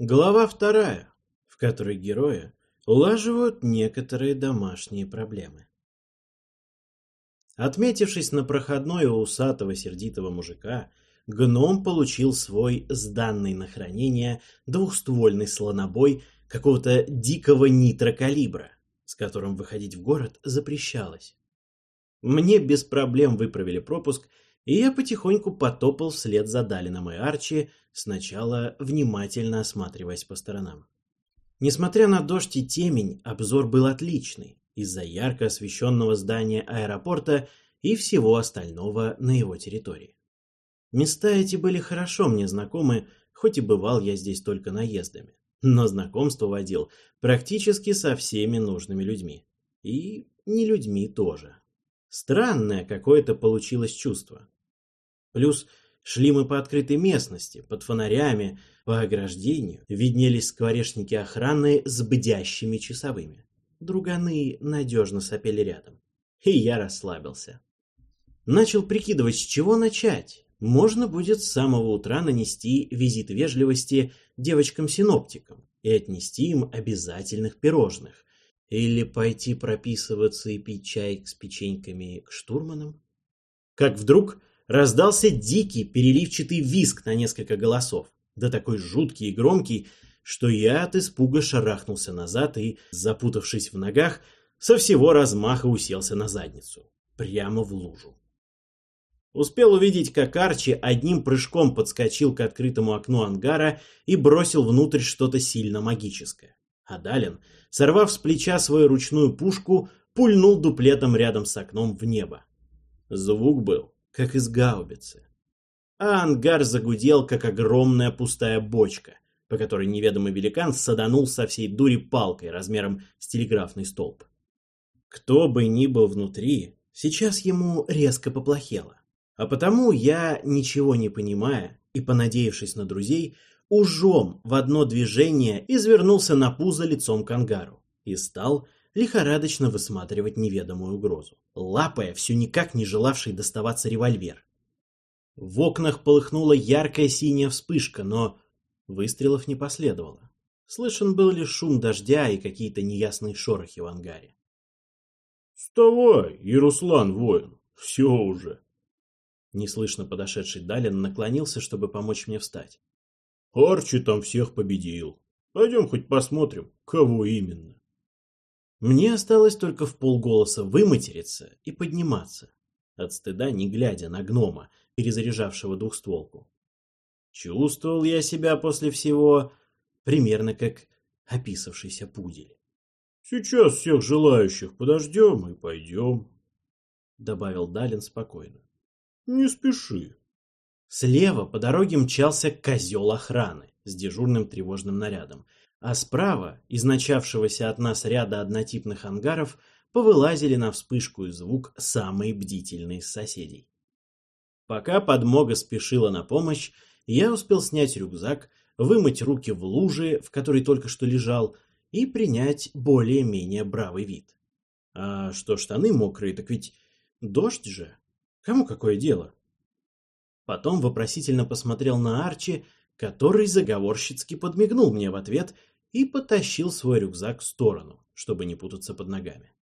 Глава вторая, в которой герои улаживают некоторые домашние проблемы. Отметившись на проходной у усатого сердитого мужика, гном получил свой сданный на хранение двухствольный слонобой какого-то дикого нитрокалибра, с которым выходить в город запрещалось. Мне без проблем выправили пропуск – и я потихоньку потопал вслед за Далином и Арчи, сначала внимательно осматриваясь по сторонам. Несмотря на дождь и темень, обзор был отличный из-за ярко освещенного здания аэропорта и всего остального на его территории. Места эти были хорошо мне знакомы, хоть и бывал я здесь только наездами, но знакомство водил практически со всеми нужными людьми. И не людьми тоже. Странное какое-то получилось чувство. Плюс шли мы по открытой местности, под фонарями, по ограждению виднелись скворечники охраны с бдящими часовыми. Друганы надежно сопели рядом. И я расслабился. Начал прикидывать, с чего начать. Можно будет с самого утра нанести визит вежливости девочкам-синоптикам и отнести им обязательных пирожных. Или пойти прописываться и пить чай с печеньками к штурманам. Как вдруг раздался дикий переливчатый визг на несколько голосов, да такой жуткий и громкий, что я от испуга шарахнулся назад и, запутавшись в ногах, со всего размаха уселся на задницу, прямо в лужу. Успел увидеть, как Арчи одним прыжком подскочил к открытому окну ангара и бросил внутрь что-то сильно магическое. А Далин, сорвав с плеча свою ручную пушку, пульнул дуплетом рядом с окном в небо. Звук был как из гаубицы. А ангар загудел, как огромная пустая бочка, по которой неведомый великан саданул со всей дури палкой размером с телеграфный столб. Кто бы ни был внутри, сейчас ему резко поплохело. А потому я, ничего не понимая и понадеявшись на друзей, ужом в одно движение извернулся на пузо лицом к ангару и стал лихорадочно высматривать неведомую угрозу, лапая все никак не желавший доставаться револьвер. В окнах полыхнула яркая синяя вспышка, но выстрелов не последовало. Слышен был лишь шум дождя и какие-то неясные шорохи в ангаре. «Вставай, Яруслан воин, все уже!» Неслышно подошедший Далин наклонился, чтобы помочь мне встать. «Арчи там всех победил. Пойдем хоть посмотрим, кого именно». Мне осталось только в полголоса выматериться и подниматься, от стыда не глядя на гнома, перезаряжавшего двухстволку. Чувствовал я себя после всего примерно как описавшийся пудель. «Сейчас всех желающих подождем и пойдем», — добавил Далин спокойно. «Не спеши». Слева по дороге мчался козел охраны с дежурным тревожным нарядом, а справа, из начавшегося от нас ряда однотипных ангаров, повылазили на вспышку и звук самые бдительные из соседей. Пока подмога спешила на помощь, я успел снять рюкзак, вымыть руки в луже, в которой только что лежал, и принять более-менее бравый вид. А что штаны мокрые, так ведь дождь же. Кому какое дело? Потом вопросительно посмотрел на Арчи, который заговорщицки подмигнул мне в ответ и потащил свой рюкзак в сторону, чтобы не путаться под ногами.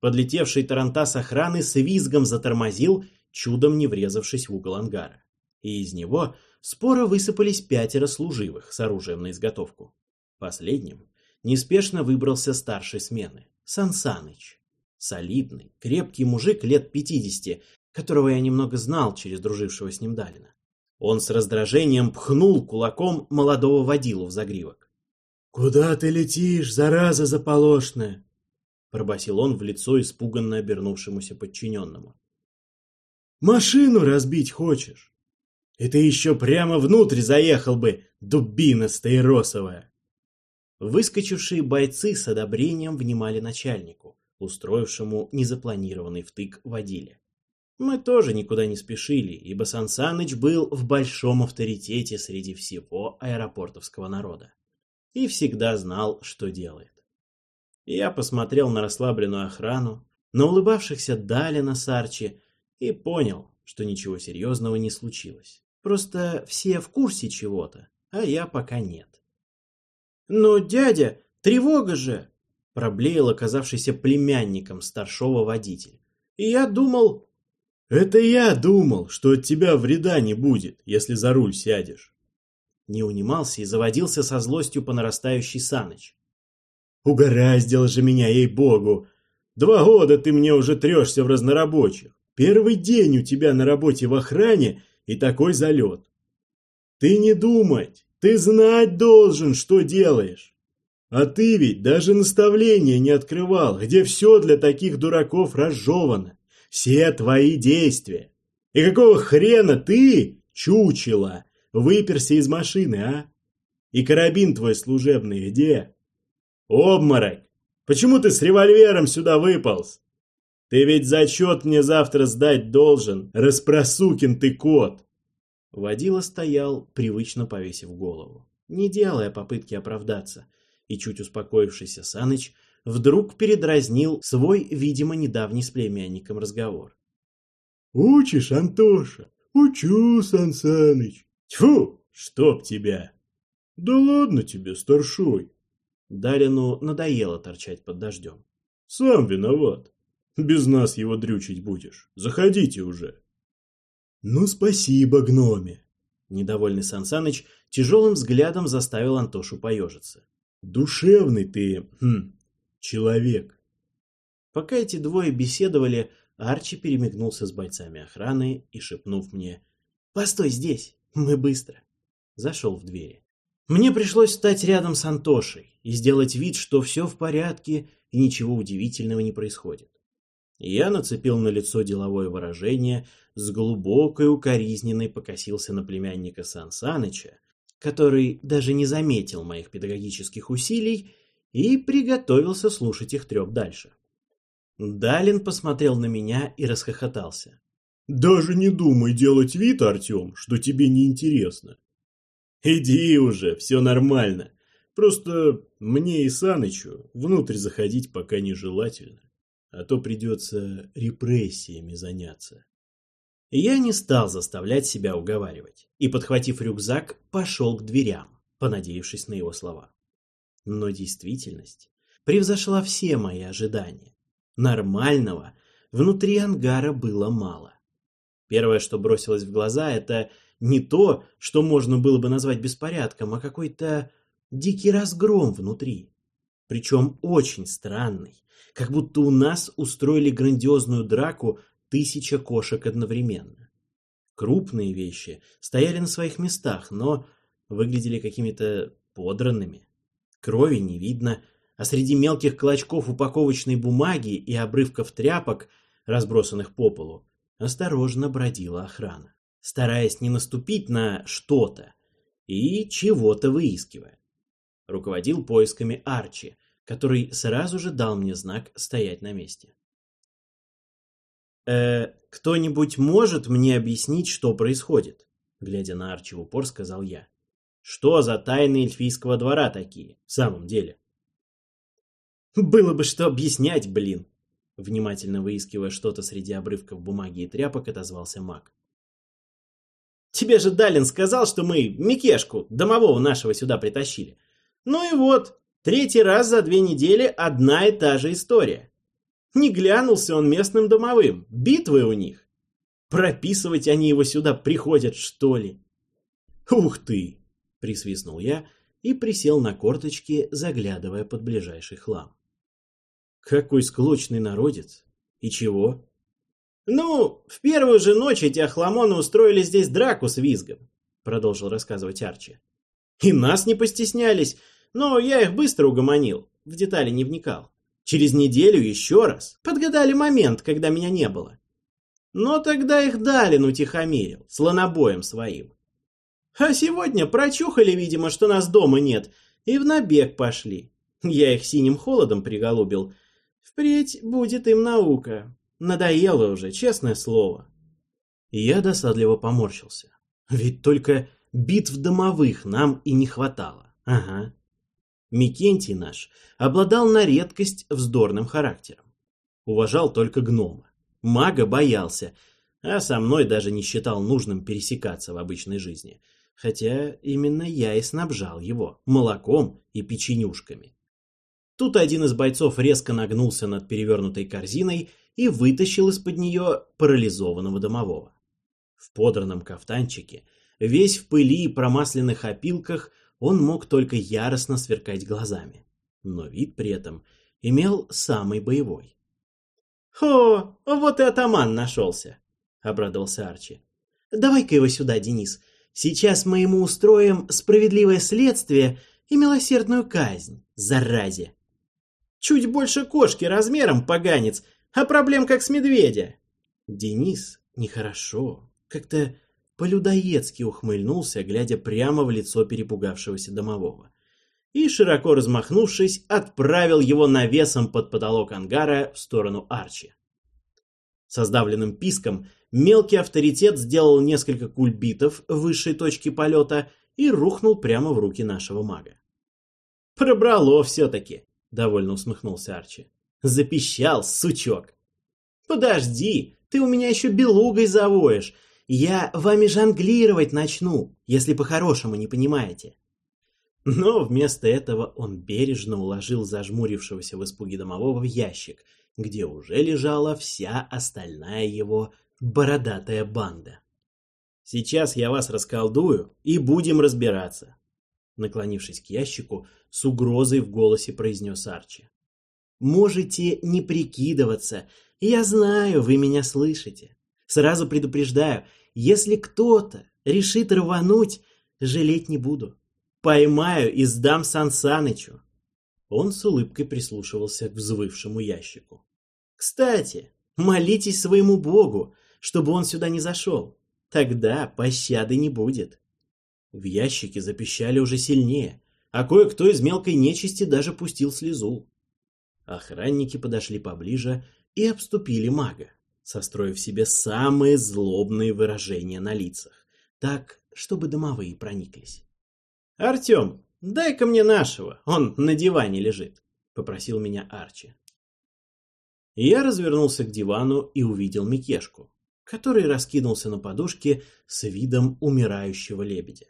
Подлетевший тарантас охраны с визгом затормозил, чудом не врезавшись в угол ангара. И из него споро высыпались пятеро служивых с оружием на изготовку. Последним неспешно выбрался старшей смены, Сансаныч. Солидный, крепкий мужик лет пятидесяти, которого я немного знал через дружившего с ним Далина. Он с раздражением пхнул кулаком молодого водилу в загривок. «Куда ты летишь, зараза заполошная?» — пробасил он в лицо испуганно обернувшемуся подчиненному. «Машину разбить хочешь? И ты еще прямо внутрь заехал бы, дубина стаиросовая!» Выскочившие бойцы с одобрением внимали начальнику, устроившему незапланированный втык водиле. Мы тоже никуда не спешили, ибо Сансаныч был в большом авторитете среди всего аэропортовского народа и всегда знал, что делает. Я посмотрел на расслабленную охрану, на улыбавшихся Далина с Арчи и понял, что ничего серьезного не случилось. Просто все в курсе чего-то, а я пока нет. Но, дядя, тревога же! Проблеял оказавшийся племянником старшего водитель. И я думал... Это я думал, что от тебя вреда не будет, если за руль сядешь. Не унимался и заводился со злостью по нарастающей Саныч. Угораздило же меня, ей-богу! Два года ты мне уже трешься в разнорабочих. Первый день у тебя на работе в охране и такой залет. Ты не думать, ты знать должен, что делаешь. А ты ведь даже наставления не открывал, где все для таких дураков разжевано. Все твои действия. И какого хрена ты, чучело, выперся из машины, а? И карабин твой служебный где? Обморок! Почему ты с револьвером сюда выполз? Ты ведь зачет мне завтра сдать должен, распросукин ты кот!» Водила стоял, привычно повесив голову, не делая попытки оправдаться, и чуть успокоившийся Саныч вдруг передразнил свой, видимо, недавний с племянником разговор. «Учишь, Антоша? Учу, Сан Саныч. Тьфу, чтоб тебя!» «Да ладно тебе, старшой!» Далину надоело торчать под дождем. «Сам виноват. Без нас его дрючить будешь. Заходите уже». «Ну, спасибо, гноме!» Недовольный Сансаныч тяжелым взглядом заставил Антошу поежиться. «Душевный ты, хм, человек!» Пока эти двое беседовали, Арчи перемигнулся с бойцами охраны и, шепнув мне «Постой здесь, мы быстро!» зашел в двери. Мне пришлось встать рядом с Антошей и сделать вид, что все в порядке и ничего удивительного не происходит. Я нацепил на лицо деловое выражение, с глубокой укоризненной покосился на племянника Сан Саныча, который даже не заметил моих педагогических усилий и приготовился слушать их треп дальше. Далин посмотрел на меня и расхохотался. «Даже не думай делать вид, Артем, что тебе неинтересно. Иди уже, все нормально. Просто мне и Санычу внутрь заходить пока нежелательно, а то придется репрессиями заняться. Я не стал заставлять себя уговаривать и, подхватив рюкзак, пошел к дверям, понадеявшись на его слова. Но действительность превзошла все мои ожидания. Нормального внутри ангара было мало. Первое, что бросилось в глаза, это не то, что можно было бы назвать беспорядком, а какой-то дикий разгром внутри. Причем очень странный, как будто у нас устроили грандиозную драку тысяча кошек одновременно. Крупные вещи стояли на своих местах, но выглядели какими-то подранными. Крови не видно, а среди мелких клочков упаковочной бумаги и обрывков тряпок, разбросанных по полу, осторожно бродила охрана, стараясь не наступить на что-то и чего-то выискивая. Руководил поисками Арчи, который сразу же дал мне знак стоять на месте. «Э, кто-нибудь может мне объяснить, что происходит?» Глядя на Арчи в упор, сказал я. «Что за тайны эльфийского двора такие, в самом деле?» «Было бы что объяснять, блин!» Внимательно выискивая что-то среди обрывков бумаги и тряпок, отозвался маг. «Тебе же Далин сказал, что мы Микешку, домового нашего, сюда притащили. Ну и вот, третий раз за две недели одна и та же история. Не глянулся он местным домовым, битвы у них. Прописывать они его сюда приходят, что ли? Ух ты! Присвистнул я и присел на корточки, заглядывая под ближайший хлам. Какой склочный народец! И чего? Ну, в первую же ночь эти охламоны устроили здесь драку с визгом, продолжил рассказывать Арчи. И нас не постеснялись, но я их быстро угомонил, в детали не вникал. Через неделю еще раз подгадали момент, когда меня не было. Но тогда их Далин утихомирил, слонобоем своим. А сегодня прочухали, видимо, что нас дома нет, и в набег пошли. Я их синим холодом приголубил. Впредь будет им наука. Надоело уже, честное слово. я досадливо поморщился. Ведь только битв домовых нам и не хватало. Ага. Микентий наш обладал на редкость вздорным характером. Уважал только гнома. Мага боялся, а со мной даже не считал нужным пересекаться в обычной жизни. хотя именно я и снабжал его молоком и печенюшками. Тут один из бойцов резко нагнулся над перевернутой корзиной и вытащил из-под нее парализованного домового. В подранном кафтанчике, весь в пыли и промасленных опилках, он мог только яростно сверкать глазами, но вид при этом имел самый боевой. «О, вот и атаман нашелся!» — обрадовался Арчи. «Давай-ка его сюда, Денис. Сейчас мы ему устроим справедливое следствие и милосердную казнь, заразе!» Чуть больше кошки размером, поганец, а проблем как с медведя. Денис нехорошо, как-то по-людоедски ухмыльнулся, глядя прямо в лицо перепугавшегося домового. И, широко размахнувшись, отправил его навесом под потолок ангара в сторону Арчи. Со сдавленным писком мелкий авторитет сделал несколько кульбитов высшей точке полета и рухнул прямо в руки нашего мага. Пробрало все-таки. — довольно усмехнулся Арчи. «Запищал, сучок!» «Подожди, ты у меня еще белугой завоешь. Я вами жонглировать начну, если по-хорошему не понимаете». Но вместо этого он бережно уложил зажмурившегося в испуге домового в ящик, где уже лежала вся остальная его бородатая банда. «Сейчас я вас расколдую, и будем разбираться. Наклонившись к ящику, с угрозой в голосе произнес Арчи. «Можете не прикидываться. Я знаю, вы меня слышите. Сразу предупреждаю, если кто-то решит рвануть, жалеть не буду. Поймаю и сдам Сансанычу». Он с улыбкой прислушивался к взвывшему ящику. «Кстати, молитесь своему богу, чтобы он сюда не зашел. Тогда пощады не будет». В ящике запищали уже сильнее, а кое-кто из мелкой нечисти даже пустил слезу. Охранники подошли поближе и обступили мага, состроив себе самые злобные выражения на лицах, так, чтобы домовые прониклись. «Артем, дай-ка мне нашего, он на диване лежит», — попросил меня Арчи. Я развернулся к дивану и увидел Микешку, который раскинулся на подушке с видом умирающего лебедя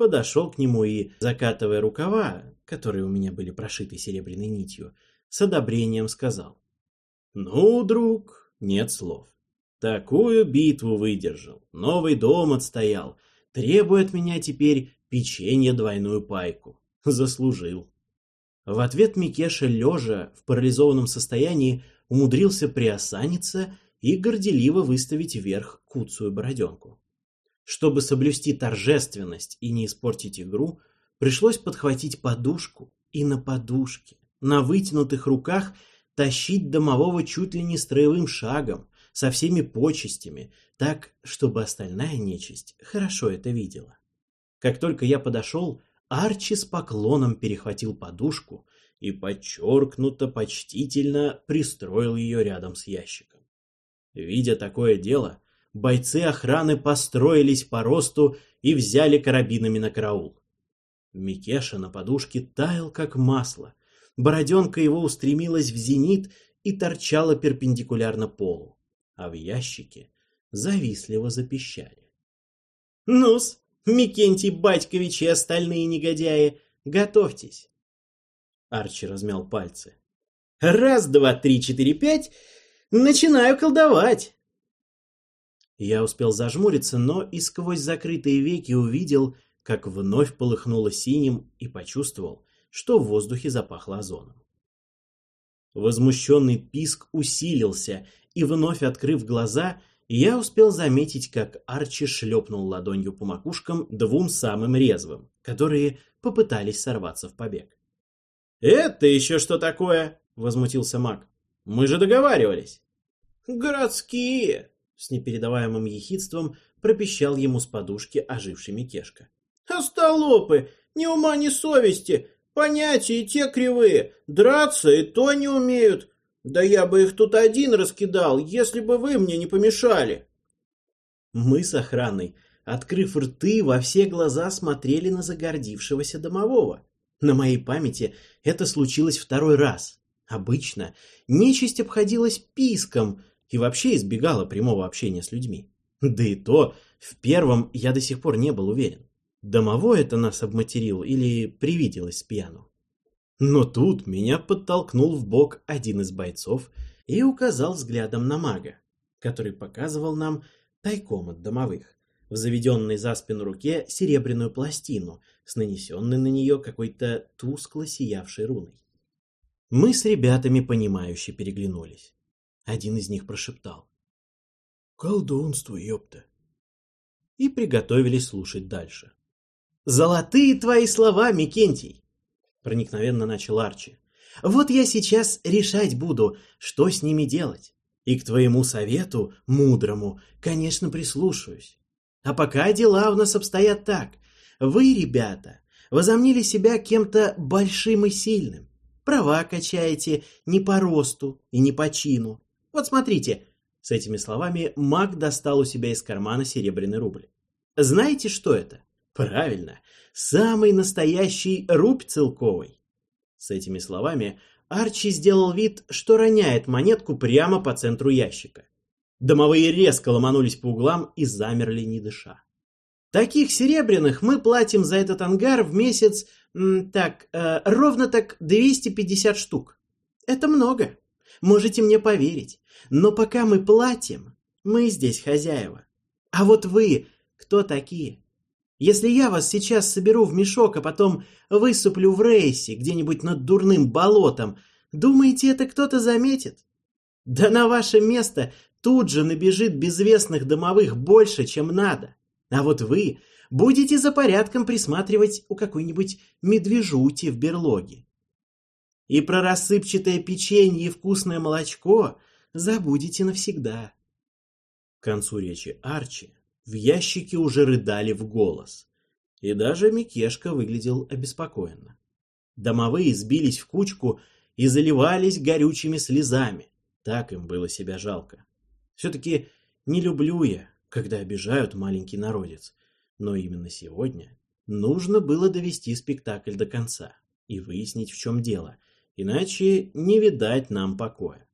подошел к нему и, закатывая рукава, которые у меня были прошиты серебряной нитью, с одобрением сказал. «Ну, друг, нет слов. Такую битву выдержал, новый дом отстоял, требует меня теперь печенье двойную пайку. Заслужил». В ответ Микеша, лежа в парализованном состоянии, умудрился приосаниться и горделиво выставить вверх куцую бороденку. Чтобы соблюсти торжественность и не испортить игру, пришлось подхватить подушку и на подушке, на вытянутых руках тащить домового чуть ли не строевым шагом, со всеми почестями, так, чтобы остальная нечисть хорошо это видела. Как только я подошел, Арчи с поклоном перехватил подушку и подчеркнуто почтительно пристроил ее рядом с ящиком. Видя такое дело, бойцы охраны построились по росту и взяли карабинами на караул. Микеша на подушке таял, как масло. Бороденка его устремилась в зенит и торчала перпендикулярно полу, а в ящике завистливо запищали. «Ну-с, Микентий Батькович и остальные негодяи, готовьтесь!» Арчи размял пальцы. «Раз, два, три, четыре, пять, начинаю колдовать!» Я успел зажмуриться, но и сквозь закрытые веки увидел, как вновь полыхнуло синим и почувствовал, что в воздухе запахло озоном. Возмущенный писк усилился, и вновь открыв глаза, я успел заметить, как Арчи шлепнул ладонью по макушкам двум самым резвым, которые попытались сорваться в побег. «Это еще что такое?» — возмутился маг. «Мы же договаривались». «Городские!» С непередаваемым ехидством пропищал ему с подушки оживший Микешка. «Остолопы! Ни ума, ни совести! Понятия и те кривые! Драться и то не умеют! Да я бы их тут один раскидал, если бы вы мне не помешали!» Мы с охраной, открыв рты, во все глаза смотрели на загордившегося домового. На моей памяти это случилось второй раз. Обычно нечисть обходилась писком, и вообще избегала прямого общения с людьми. Да и то, в первом я до сих пор не был уверен. домовой это нас обматерил или привиделось пьяну. Но тут меня подтолкнул в бок один из бойцов и указал взглядом на мага, который показывал нам тайком от домовых, в заведенной за спину руке серебряную пластину с нанесенной на нее какой-то тускло сиявшей руной. Мы с ребятами, понимающе переглянулись. Один из них прошептал. «Колдунство, ёпта!» И приготовились слушать дальше. «Золотые твои слова, Микентий!» Проникновенно начал Арчи. «Вот я сейчас решать буду, что с ними делать. И к твоему совету, мудрому, конечно, прислушаюсь. А пока дела у нас обстоят так. Вы, ребята, возомнили себя кем-то большим и сильным. Права качаете не по росту и не по чину. Вот смотрите. С этими словами маг достал у себя из кармана серебряный рубль. Знаете, что это? Правильно, самый настоящий рубь целковый. С этими словами Арчи сделал вид, что роняет монетку прямо по центру ящика. Домовые резко ломанулись по углам и замерли, не дыша. Таких серебряных мы платим за этот ангар в месяц, так, э, ровно так 250 штук. Это много. Можете мне поверить. Но пока мы платим, мы здесь хозяева. А вот вы кто такие? Если я вас сейчас соберу в мешок, а потом высыплю в рейсе где-нибудь над дурным болотом, думаете, это кто-то заметит? Да на ваше место тут же набежит безвестных домовых больше, чем надо. А вот вы будете за порядком присматривать у какой-нибудь медвежути в берлоге. И про рассыпчатое печенье и вкусное молочко забудете навсегда. К концу речи Арчи в ящике уже рыдали в голос. И даже Микешка выглядел обеспокоенно. Домовые сбились в кучку и заливались горючими слезами. Так им было себя жалко. Все-таки не люблю я, когда обижают маленький народец. Но именно сегодня нужно было довести спектакль до конца и выяснить, в чем дело, иначе не видать нам покоя.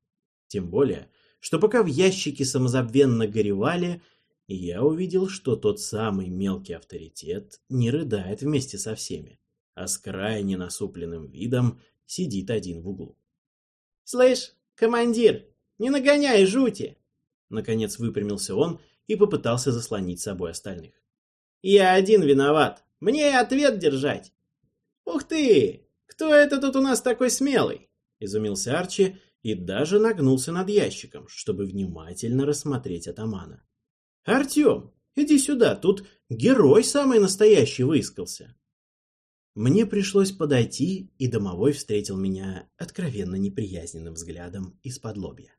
Тем более, что пока в ящике самозабвенно горевали, я увидел, что тот самый мелкий авторитет не рыдает вместе со всеми, а с крайне насупленным видом сидит один в углу. «Слышь, командир, не нагоняй жути!» Наконец выпрямился он и попытался заслонить собой остальных. «Я один виноват. Мне ответ держать!» «Ух ты! Кто это тут у нас такой смелый?» Изумился Арчи и даже нагнулся над ящиком, чтобы внимательно рассмотреть атамана. «Артем, иди сюда, тут герой самый настоящий выискался». Мне пришлось подойти, и домовой встретил меня откровенно неприязненным взглядом из-под лобья.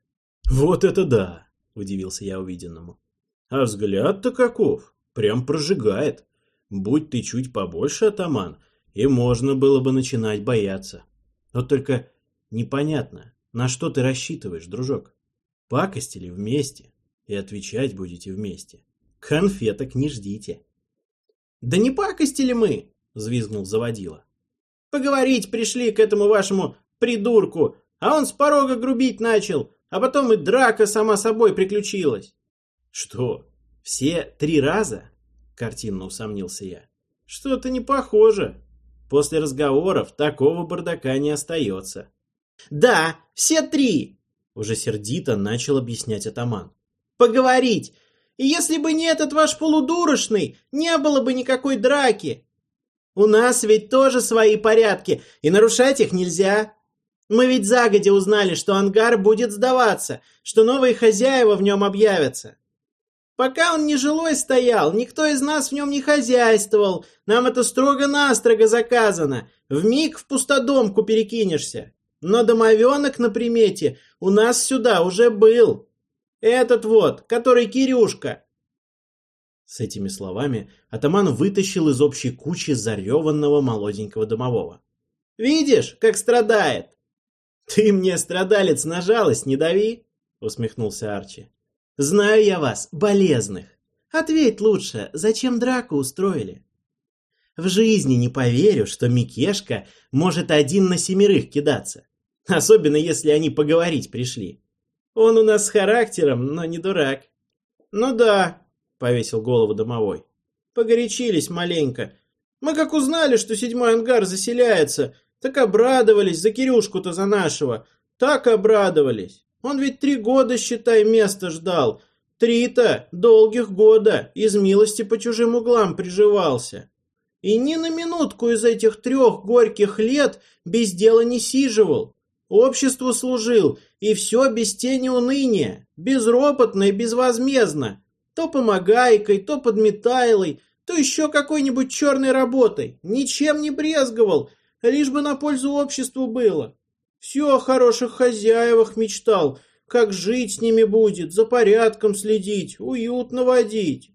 «Вот это да!» – удивился я увиденному. «А взгляд-то каков! Прям прожигает! Будь ты чуть побольше, атаман, и можно было бы начинать бояться. Вот только непонятно, на что ты рассчитываешь, дружок? Пакостили вместе, и отвечать будете вместе. Конфеток не ждите. «Да не пакостили мы!» — взвизгнул заводила. «Поговорить пришли к этому вашему придурку, а он с порога грубить начал, а потом и драка сама собой приключилась». «Что, все три раза?» — картинно усомнился я. «Что-то не похоже. После разговоров такого бардака не остается». «Да, все три!» — уже сердито начал объяснять атаман поговорить. И если бы не этот ваш полудурочный, не было бы никакой драки. У нас ведь тоже свои порядки, и нарушать их нельзя. Мы ведь загодя узнали, что ангар будет сдаваться, что новые хозяева в нем объявятся. Пока он нежилой стоял, никто из нас в нем не хозяйствовал. Нам это строго-настрого заказано. В миг в пустодомку перекинешься. Но домовенок на примете у нас сюда уже был. Этот вот, который Кирюшка!» С этими словами атаман вытащил из общей кучи зареванного молоденького домового. «Видишь, как страдает!» «Ты мне, страдалец, на жалость не дави!» — усмехнулся Арчи. «Знаю я вас, болезных. Ответь лучше, зачем драку устроили?» В жизни не поверю, что Микешка может один на семерых кидаться. Особенно, если они поговорить пришли. Он у нас с характером, но не дурак. Ну да, повесил голову домовой. Погорячились маленько, Мы как узнали, что седьмой ангар заселяется, так обрадовались за Кирюшку-то за нашего. Так обрадовались. Он ведь три года, считай, место ждал. Три-то долгих года из милости по чужим углам приживался. И ни на минутку из этих трех горьких лет без дела не сиживал. Обществу служил, и все без тени уныния, безропотно и безвозмездно. То помогайкой, то подметайлой, то еще какой-нибудь черной работой. Ничем не брезговал, лишь бы на пользу обществу было. Все о хороших хозяевах мечтал, как жить с ними будет, за порядком следить, уют наводить.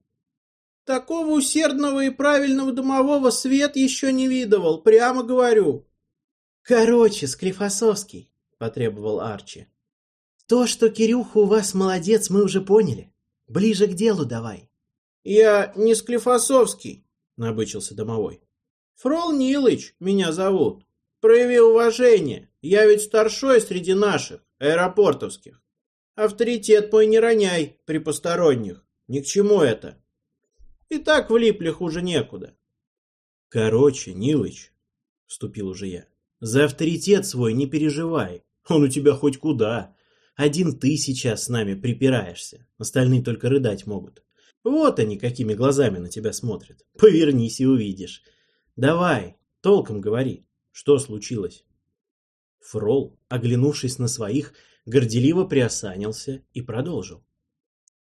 Такого усердного и правильного домового свет еще не видывал, прямо говорю. Короче, Склифосовский, потребовал Арчи. То, что Кирюха у вас молодец, мы уже поняли. Ближе к делу давай. Я не Склифосовский, набычился домовой. Фрол Нилыч меня зовут. Прояви уважение. Я ведь старшой среди наших, аэропортовских. Авторитет мой не роняй при посторонних. Ни к чему это. И так влипли хуже некуда. Короче, Нилыч, вступил уже я, за авторитет свой не переживай. Он у тебя хоть куда. Один ты сейчас с нами припираешься. Остальные только рыдать могут. Вот они какими глазами на тебя смотрят. Повернись и увидишь. Давай, толком говори, что случилось? Фрол, оглянувшись на своих, горделиво приосанился и продолжил.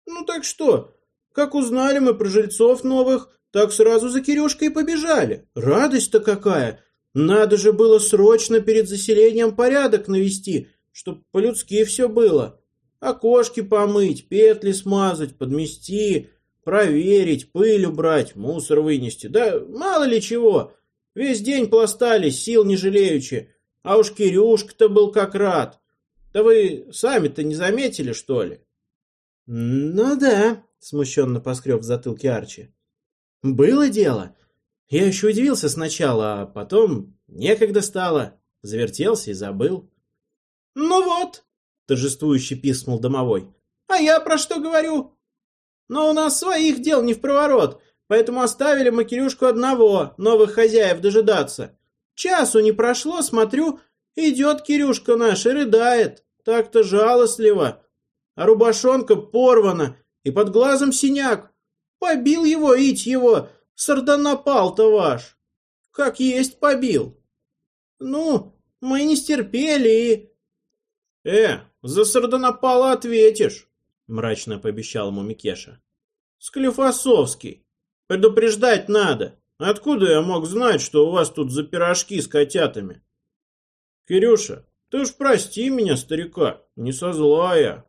Ну так что, как узнали мы про жильцов новых, так сразу за Кирюшкой побежали. Радость-то какая! Надо же было срочно перед заселением порядок навести, чтоб по-людски все было. Окошки помыть, петли смазать, подмести, проверить, пыль убрать, мусор вынести. Да мало ли чего. Весь день пластались, сил не жалеючи. А уж Кирюшка-то был как рад. Да вы сами-то не заметили, что ли? Ну да, смущенно поскреб в затылке Арчи. Было дело. Я еще удивился сначала, а потом некогда стало. Завертелся и забыл. Ну вот, торжествующе писнул домовой. А я про что говорю? Но у нас своих дел не в проворот, поэтому оставили мы Кирюшку одного, новых хозяев дожидаться. Часу не прошло, смотрю, идет Кирюшка наш и рыдает. Так-то жалостливо. А рубашонка порвана, и под глазом синяк. Побил его, ить его, сардонапал-то ваш. Как есть побил. Ну, мы не стерпели и... Э, за сардонапала ответишь. — мрачно пообещал ему Микеша. «Склифосовский! Предупреждать надо! Откуда я мог знать, что у вас тут за пирожки с котятами?» «Кирюша, ты уж прости меня, старика, не со злая!»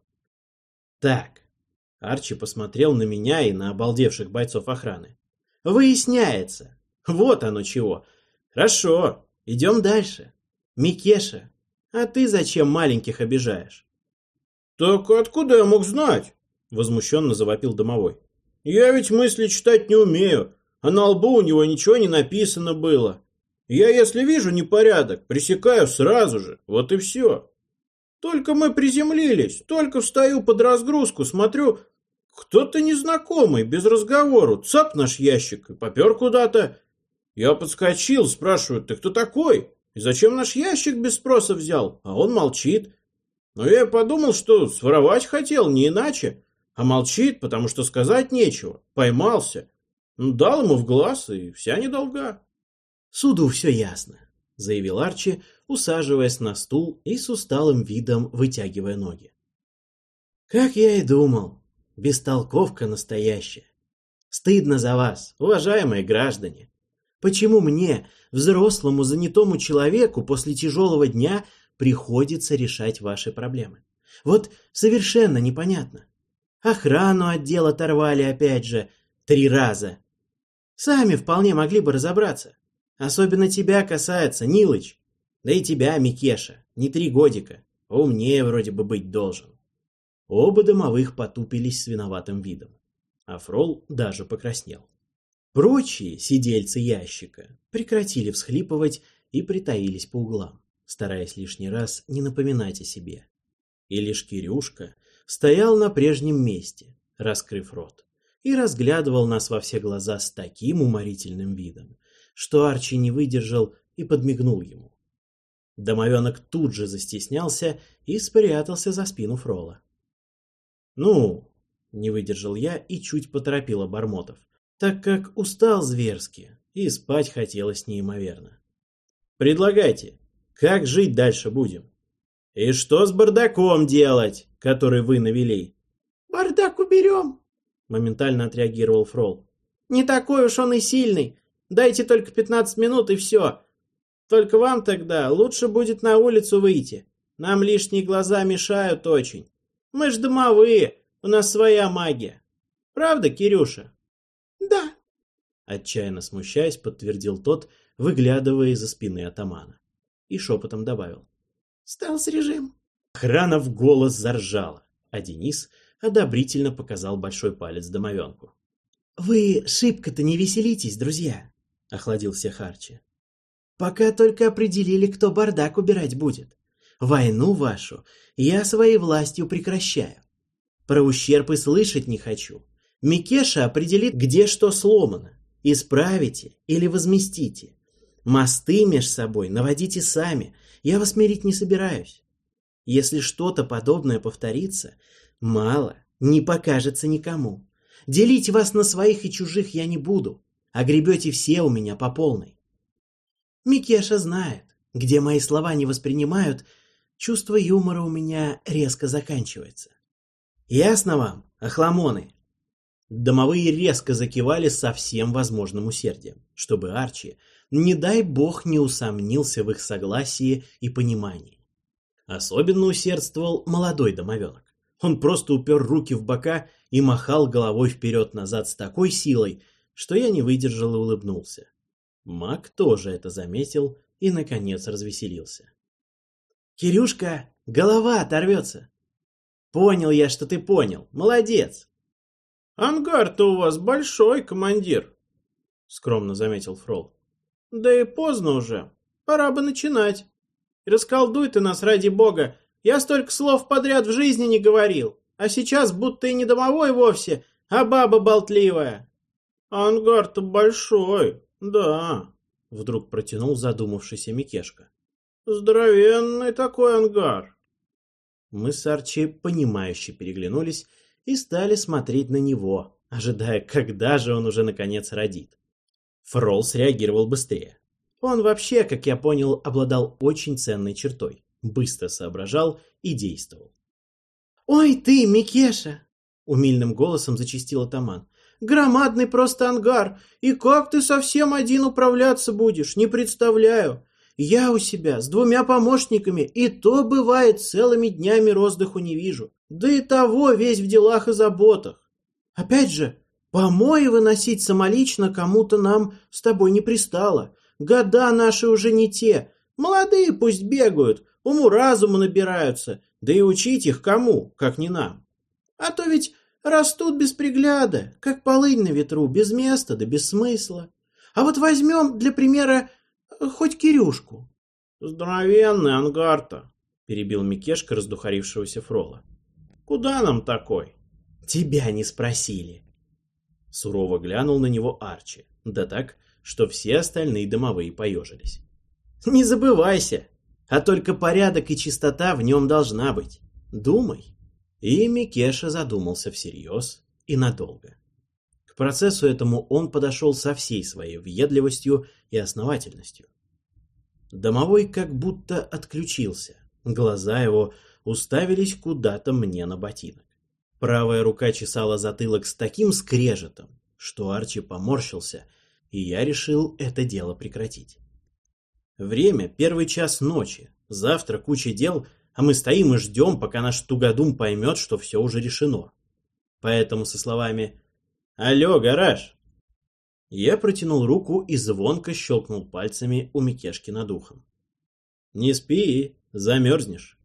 «Так!» — Арчи посмотрел на меня и на обалдевших бойцов охраны. «Выясняется! Вот оно чего! Хорошо, идем дальше. Микеша, а ты зачем маленьких обижаешь?» «Так откуда я мог знать?» — возмущенно завопил домовой. «Я ведь мысли читать не умею, а на лбу у него ничего не написано было. Я, если вижу непорядок, пресекаю сразу же, вот и все. Только мы приземлились, только встаю под разгрузку, смотрю, кто-то незнакомый, без разговору, цап наш ящик и попер куда-то. Я подскочил, спрашиваю, ты кто такой? И зачем наш ящик без спроса взял? А он молчит. Но я подумал, что своровать хотел, не иначе. А молчит, потому что сказать нечего. Поймался. Ну, дал ему в глаз, и вся недолга. Суду все ясно, заявил Арчи, усаживаясь на стул и с усталым видом вытягивая ноги. Как я и думал, бестолковка настоящая. Стыдно за вас, уважаемые граждане. Почему мне, взрослому занятому человеку, после тяжелого дня приходится решать ваши проблемы. Вот совершенно непонятно. Охрану отдел оторвали опять же три раза. Сами вполне могли бы разобраться. Особенно тебя касается, Нилыч. Да и тебя, Микеша. Не три годика. Умнее вроде бы быть должен. Оба домовых потупились с виноватым видом. А Фрол даже покраснел. Прочие сидельцы ящика прекратили всхлипывать и притаились по углам стараясь лишний раз не напоминать о себе. И лишь Кирюшка стоял на прежнем месте, раскрыв рот, и разглядывал нас во все глаза с таким уморительным видом, что Арчи не выдержал и подмигнул ему. Домовенок тут же застеснялся и спрятался за спину Фрола. «Ну!» — не выдержал я и чуть поторопил Обормотов, так как устал зверски и спать хотелось неимоверно. «Предлагайте, как жить дальше будем? И что с бардаком делать, который вы навели?» «Бардак уберем!» — моментально отреагировал Фрол. «Не такой уж он и сильный. Дайте только пятнадцать минут и все. Только вам тогда лучше будет на улицу выйти. Нам лишние глаза мешают очень. Мы ж домовые, у нас своя магия. Правда, Кирюша? Да. Отчаянно смущаясь, подтвердил тот, выглядывая из-за спины атамана. И шепотом добавил. Стал с режим. Охрана в голос заржала, а Денис одобрительно показал большой палец домовенку. «Вы шибко-то не веселитесь, друзья!» — охладил всех Арчи. «Пока только определили, кто бардак убирать будет. Войну вашу я своей властью прекращаю. Про ущерб и слышать не хочу. Микеша определит, где что сломано. Исправите или возместите. Мосты меж собой наводите сами. Я вас мирить не собираюсь. Если что-то подобное повторится, мало, не покажется никому. Делить вас на своих и чужих я не буду, а гребете все у меня по полной. Микеша знает, где мои слова не воспринимают, чувство юмора у меня резко заканчивается. Ясно вам, охламоны? Домовые резко закивали со всем возможным усердием, чтобы Арчи, не дай бог, не усомнился в их согласии и понимании. Особенно усердствовал молодой домовенок. Он просто упер руки в бока и махал головой вперед-назад с такой силой, что я не выдержал и улыбнулся. Маг тоже это заметил и, наконец, развеселился. «Кирюшка, голова оторвется!» Понял я, что ты понял. Молодец. Ангар-то у вас большой, командир, скромно заметил Фрол. Да и поздно уже. Пора бы начинать. Расколдуй ты нас ради бога. Я столько слов подряд в жизни не говорил. А сейчас будто и не домовой вовсе, а баба болтливая. Ангар-то большой, да, вдруг протянул задумавшийся Микешка. Здоровенный такой ангар. Мы с Арчи понимающе переглянулись и стали смотреть на него, ожидая, когда же он уже наконец родит. Фрол среагировал быстрее. Он вообще, как я понял, обладал очень ценной чертой. Быстро соображал и действовал. «Ой ты, Микеша!» — умильным голосом зачистил атаман. «Громадный просто ангар! И как ты совсем один управляться будешь, не представляю! Я у себя с двумя помощниками, и то бывает целыми днями роздыху не вижу. Да и того весь в делах и заботах. Опять же, помои выносить самолично кому-то нам с тобой не пристало. Года наши уже не те. Молодые пусть бегают, уму-разуму набираются, да и учить их кому, как не нам. А то ведь растут без пригляда, как полынь на ветру, без места да без смысла. А вот возьмем для примера хоть Кирюшку. Здоровенный ангарта, перебил Микешка раздухарившегося Фрола. Куда нам такой? Тебя не спросили. Сурово глянул на него Арчи, да так, что все остальные домовые поежились. Не забывайся, а только порядок и чистота в нем должна быть. Думай. И Микеша задумался всерьез и надолго процессу этому он подошел со всей своей въедливостью и основательностью. Домовой как будто отключился. Глаза его уставились куда-то мне на ботинок. Правая рука чесала затылок с таким скрежетом, что Арчи поморщился, и я решил это дело прекратить. Время — первый час ночи, завтра куча дел, а мы стоим и ждем, пока наш тугодум поймет, что все уже решено. Поэтому со словами «Алло, гараж!» Я протянул руку и звонко щелкнул пальцами у Микешки над ухом. «Не спи, замерзнешь».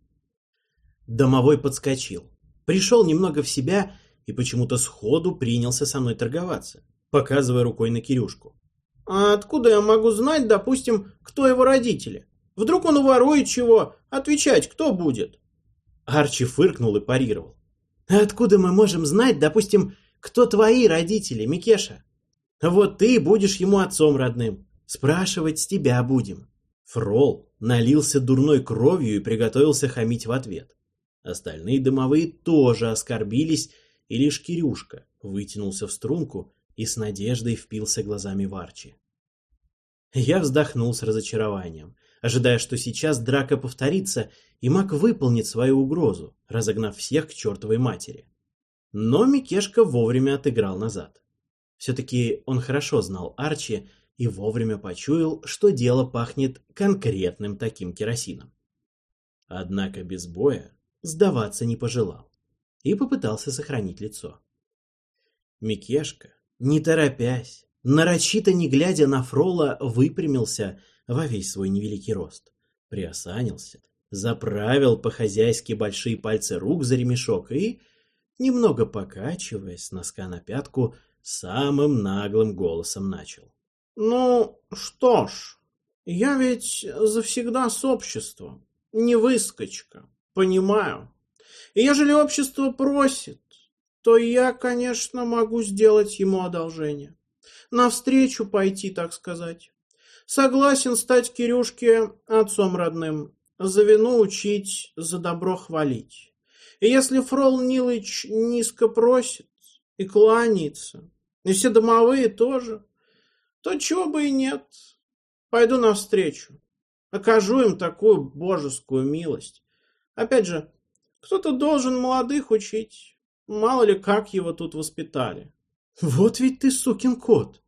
Домовой подскочил, пришел немного в себя и почему-то сходу принялся со мной торговаться, показывая рукой на Кирюшку. «А откуда я могу знать, допустим, кто его родители? Вдруг он уворует чего? Отвечать кто будет?» Арчи фыркнул и парировал. «А откуда мы можем знать, допустим, кто твои родители, Микеша? Вот ты будешь ему отцом родным. Спрашивать с тебя будем. Фрол налился дурной кровью и приготовился хамить в ответ. Остальные домовые тоже оскорбились, и лишь Кирюшка вытянулся в струнку и с надеждой впился глазами в Арчи. Я вздохнул с разочарованием, ожидая, что сейчас драка повторится, и маг выполнит свою угрозу, разогнав всех к чертовой матери. Но Микешка вовремя отыграл назад. Все-таки он хорошо знал Арчи и вовремя почуял, что дело пахнет конкретным таким керосином. Однако без боя сдаваться не пожелал и попытался сохранить лицо. Микешка, не торопясь, нарочито не глядя на Фрола, выпрямился во весь свой невеликий рост, приосанился, заправил по-хозяйски большие пальцы рук за ремешок и, немного покачиваясь носка на пятку, самым наглым голосом начал. «Ну, что ж, я ведь завсегда с обществом, не выскочка, понимаю. И ежели общество просит, то я, конечно, могу сделать ему одолжение. Навстречу пойти, так сказать. Согласен стать Кирюшке отцом родным, за вину учить, за добро хвалить. И если Фрол Нилыч низко просит и кланяется, и все домовые тоже, то чего бы и нет. Пойду навстречу, окажу им такую божескую милость. Опять же, кто-то должен молодых учить. Мало ли, как его тут воспитали. Вот ведь ты сукин кот.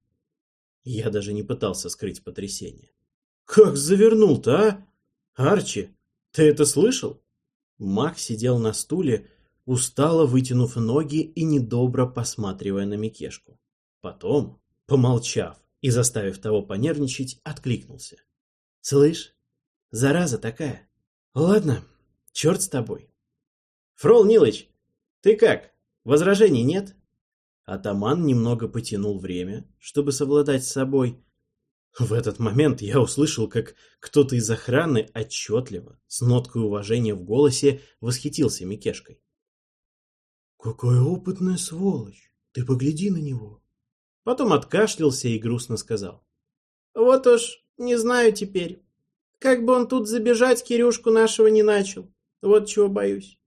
Я даже не пытался скрыть потрясение. Как завернул-то, а? Арчи, ты это слышал? Мак сидел на стуле, устало вытянув ноги и недобро посматривая на Микешку. Потом, помолчав и заставив того понервничать, откликнулся. «Слышь, зараза такая. Ладно, черт с тобой. Фрол Нилыч, ты как? Возражений нет?» Атаман немного потянул время, чтобы совладать с собой. В этот момент я услышал, как кто-то из охраны отчетливо, с ноткой уважения в голосе, восхитился Микешкой. «Какая опытная сволочь! Ты погляди на него!» Потом откашлялся и грустно сказал. «Вот уж не знаю теперь. Как бы он тут забежать Кирюшку нашего не начал. Вот чего боюсь.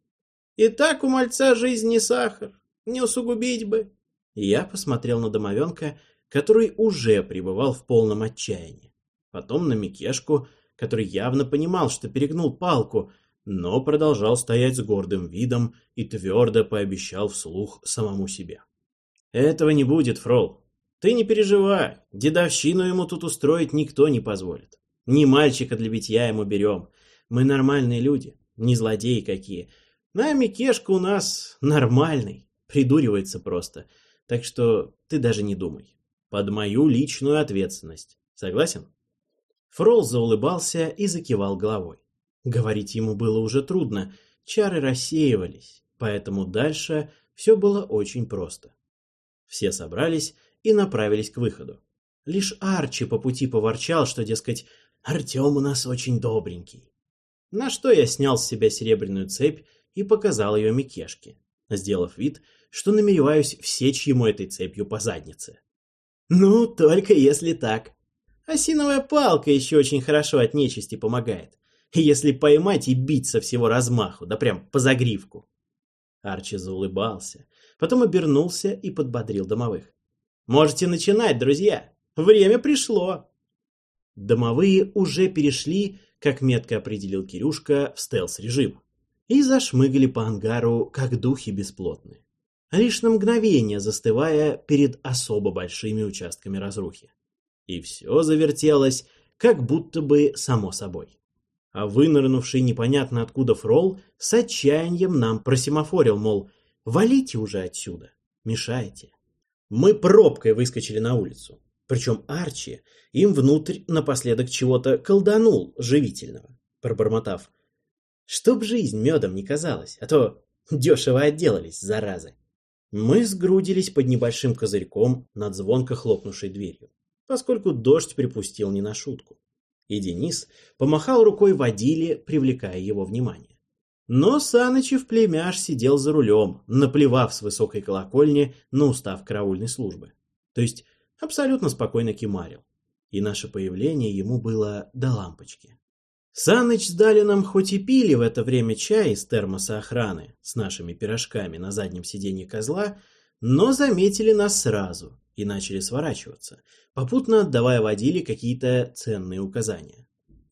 И так у мальца жизнь не сахар, не усугубить бы. Я посмотрел на домовенка, который уже пребывал в полном отчаянии. Потом на Микешку, который явно понимал, что перегнул палку, но продолжал стоять с гордым видом и твердо пообещал вслух самому себе. «Этого не будет, Фрол. Ты не переживай, дедовщину ему тут устроить никто не позволит. Ни мальчика для битья ему берем. Мы нормальные люди, не злодеи какие, на Микешка у нас нормальный, придуривается просто. Так что ты даже не думай. Под мою личную ответственность. Согласен? Фрол заулыбался и закивал головой. Говорить ему было уже трудно, чары рассеивались, поэтому дальше все было очень просто. Все собрались и направились к выходу. Лишь Арчи по пути поворчал, что, дескать, Артем у нас очень добренький. На что я снял с себя серебряную цепь и показал ее Микешке, сделав вид, что намереваюсь всечь ему этой цепью по заднице. Ну, только если так. Осиновая палка еще очень хорошо от нечисти помогает. Если поймать и бить со всего размаху, да прям по загривку. Арчи заулыбался, потом обернулся и подбодрил домовых. «Можете начинать, друзья! Время пришло!» Домовые уже перешли, как метко определил Кирюшка, в стелс-режим и зашмыгали по ангару, как духи бесплотные, лишь на мгновение застывая перед особо большими участками разрухи. И все завертелось, как будто бы само собой. А вынырнувший непонятно откуда фрол с отчаянием нам просимофорил, мол, валите уже отсюда, мешаете. Мы пробкой выскочили на улицу. Причем Арчи им внутрь напоследок чего-то колданул живительного, пробормотав Чтоб жизнь медом не казалась, а то дешево отделались, заразы. Мы сгрудились под небольшим козырьком над звонко хлопнувшей дверью, поскольку дождь припустил не на шутку. И Денис помахал рукой водиле, привлекая его внимание. Но Санычев племяш сидел за рулем, наплевав с высокой колокольни на устав караульной службы. То есть абсолютно спокойно кимарил. и наше появление ему было до лампочки. Саныч с Далином хоть и пили в это время чай из термоса охраны с нашими пирожками на заднем сиденье козла, но заметили нас сразу и начали сворачиваться, попутно отдавая водиле какие-то ценные указания.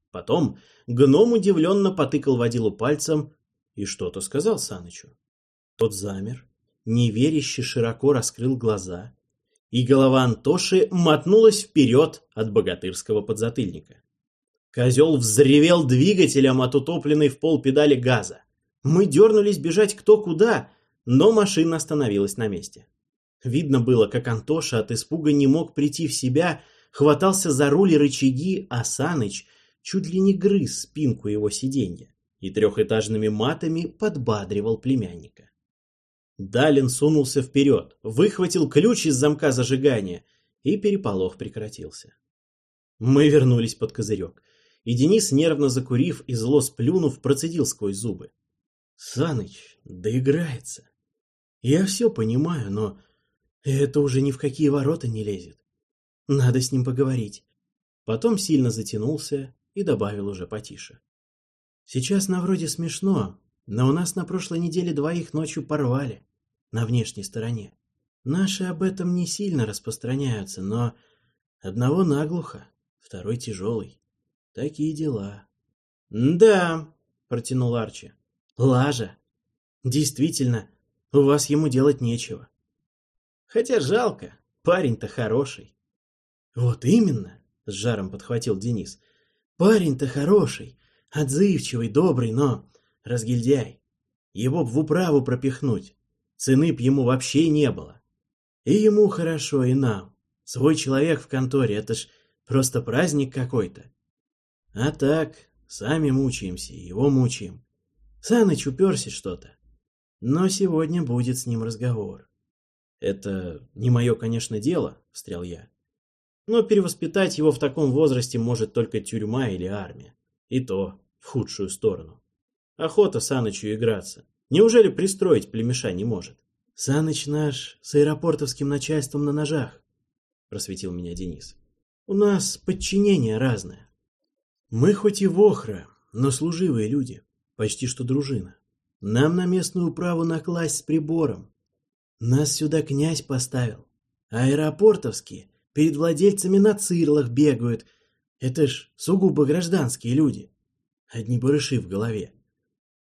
Потом гном удивленно потыкал водилу пальцем и что-то сказал Санычу. Тот замер, неверяще широко раскрыл глаза, и голова Антоши мотнулась вперед от богатырского подзатыльника. Козел взревел двигателем от утопленной в пол педали газа. Мы дернулись бежать кто куда, но машина остановилась на месте. Видно было, как Антоша от испуга не мог прийти в себя, хватался за руль рычаги, а Саныч чуть ли не грыз спинку его сиденья и трехэтажными матами подбадривал племянника. Далин сунулся вперед, выхватил ключ из замка зажигания, и переполох прекратился. Мы вернулись под козырек, и Денис, нервно закурив и зло сплюнув, процедил сквозь зубы. «Саныч, доиграется. Я все понимаю, но это уже ни в какие ворота не лезет. Надо с ним поговорить». Потом сильно затянулся и добавил уже потише. «Сейчас на вроде смешно, но у нас на прошлой неделе двоих ночью порвали на внешней стороне. Наши об этом не сильно распространяются, но одного наглухо, второй тяжелый. Такие дела. «Да», — протянул Арчи. «Лажа. Действительно, у вас ему делать нечего. Хотя жалко, парень-то хороший». «Вот именно», — с жаром подхватил Денис. «Парень-то хороший, отзывчивый, добрый, но разгильдяй. Его б в управу пропихнуть, Цены б ему вообще не было. И ему хорошо, и нам. Свой человек в конторе, это ж просто праздник какой-то. А так, сами мучаемся, его мучаем. Саныч уперся что-то. Но сегодня будет с ним разговор. Это не мое, конечно, дело, встрял я. Но перевоспитать его в таком возрасте может только тюрьма или армия. И то в худшую сторону. Охота Санычу играться. Неужели пристроить племеша не может? Саныч наш с аэропортовским начальством на ножах, просветил меня Денис. У нас подчинение разное. Мы хоть и вохра, но служивые люди, почти что дружина. Нам на местную управу накласть с прибором. Нас сюда князь поставил. Аэропортовские перед владельцами на цирлах бегают. Это ж сугубо гражданские люди. Одни барыши в голове.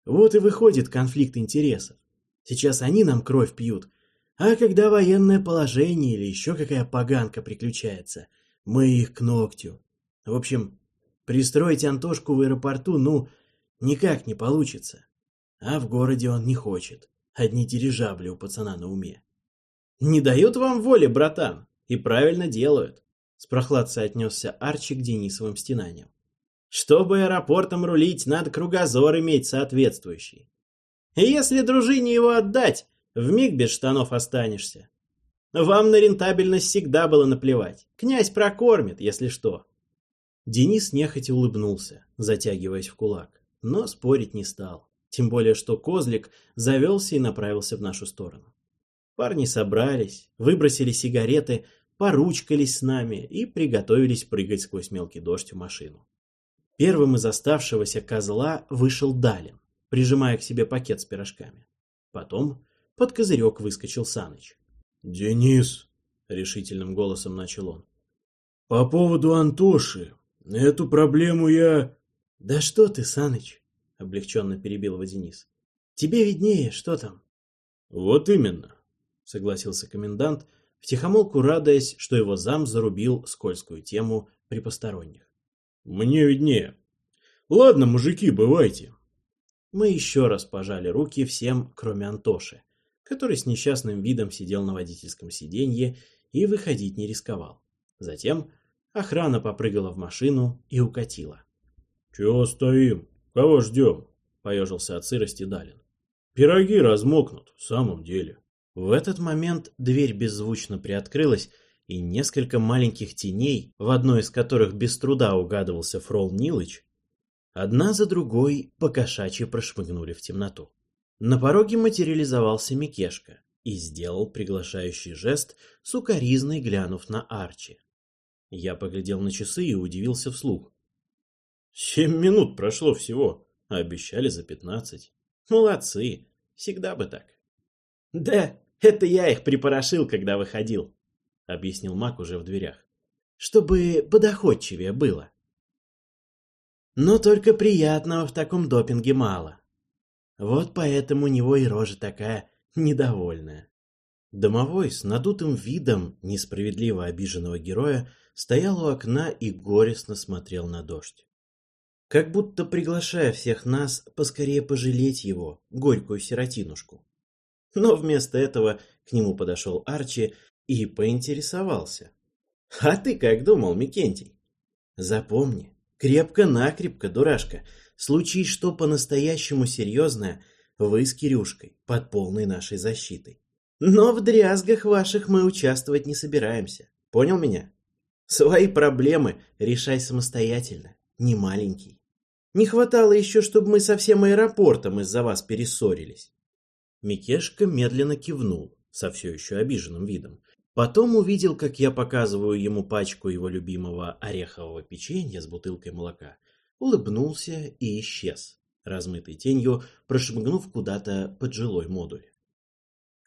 Вот и выходит конфликт интересов. Сейчас они нам кровь пьют, а когда военное положение или еще какая поганка приключается, мы их к ногтю. В общем, пристроить Антошку в аэропорту, ну, никак не получится. А в городе он не хочет. Одни дирижабли у пацана на уме. «Не дают вам воли, братан, и правильно делают», — с прохладцей отнесся Арчи к Денисовым стенаниям. Чтобы аэропортом рулить, надо кругозор иметь соответствующий. И если дружине его отдать, вмиг без штанов останешься. Вам на рентабельность всегда было наплевать. Князь прокормит, если что. Денис нехотя улыбнулся, затягиваясь в кулак, но спорить не стал. Тем более, что козлик завелся и направился в нашу сторону. Парни собрались, выбросили сигареты, поручкались с нами и приготовились прыгать сквозь мелкий дождь в машину. Первым из оставшегося козла вышел Далин, прижимая к себе пакет с пирожками. Потом под козырек выскочил Саныч. «Денис!» — решительным голосом начал он. «По поводу Антоши. Эту проблему я...» «Да что ты, Саныч!» — облегченно перебил его Денис. «Тебе виднее, что там?» «Вот именно!» — согласился комендант, втихомолку радуясь, что его зам зарубил скользкую тему при посторонних. Мне виднее. Ладно, мужики, бывайте. Мы еще раз пожали руки всем, кроме Антоши, который с несчастным видом сидел на водительском сиденье и выходить не рисковал. Затем охрана попрыгала в машину и укатила. «Чего стоим? Кого ждем?» — поежился от сырости Далин. «Пироги размокнут, в самом деле». В этот момент дверь беззвучно приоткрылась, и несколько маленьких теней, в одной из которых без труда угадывался Фрол Нилыч, одна за другой покошачьи прошмыгнули в темноту. На пороге материализовался Микешка и сделал приглашающий жест, сукоризной глянув на Арчи. Я поглядел на часы и удивился вслух. Семь минут прошло всего, а обещали за пятнадцать. Молодцы, всегда бы так. Да, это я их припорошил, когда выходил, объяснил Мак уже в дверях. Чтобы подоходчивее было. Но только приятного в таком допинге мало. Вот поэтому у него и рожа такая недовольная. Домовой с надутым видом несправедливо обиженного героя стоял у окна и горестно смотрел на дождь. Как будто приглашая всех нас поскорее пожалеть его, горькую сиротинушку. Но вместо этого к нему подошел Арчи и поинтересовался. «А ты как думал, Микентий? Запомни, крепко-накрепко, дурашка, случись что по-настоящему серьезное, вы с Кирюшкой под полной нашей защитой. Но в дрязгах ваших мы участвовать не собираемся. Понял меня? Свои проблемы решай самостоятельно, не маленький. Не хватало еще, чтобы мы со всем аэропортом из-за вас перессорились. Микешка медленно кивнул, со все еще обиженным видом. Потом увидел, как я показываю ему пачку его любимого орехового печенья с бутылкой молока, улыбнулся и исчез, размытой тенью, прошмыгнув куда-то под жилой модуль.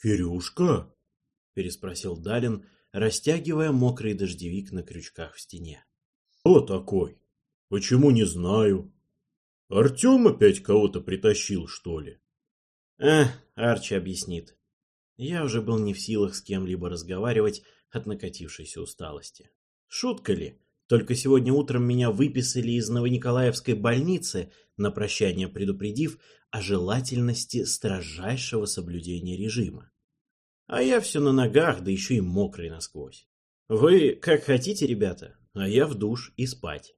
«Кирюшка?» — переспросил Далин, растягивая мокрый дождевик на крючках в стене. «Кто такой? Почему не знаю? Артем опять кого-то притащил, что ли?» «Эх, Арчи объяснит. Я уже был не в силах с кем-либо разговаривать от накатившейся усталости. Шутка ли? Только сегодня утром меня выписали из Новониколаевской больницы, на прощание предупредив о желательности строжайшего соблюдения режима. А я все на ногах, да еще и мокрый насквозь. Вы как хотите, ребята, а я в душ и спать.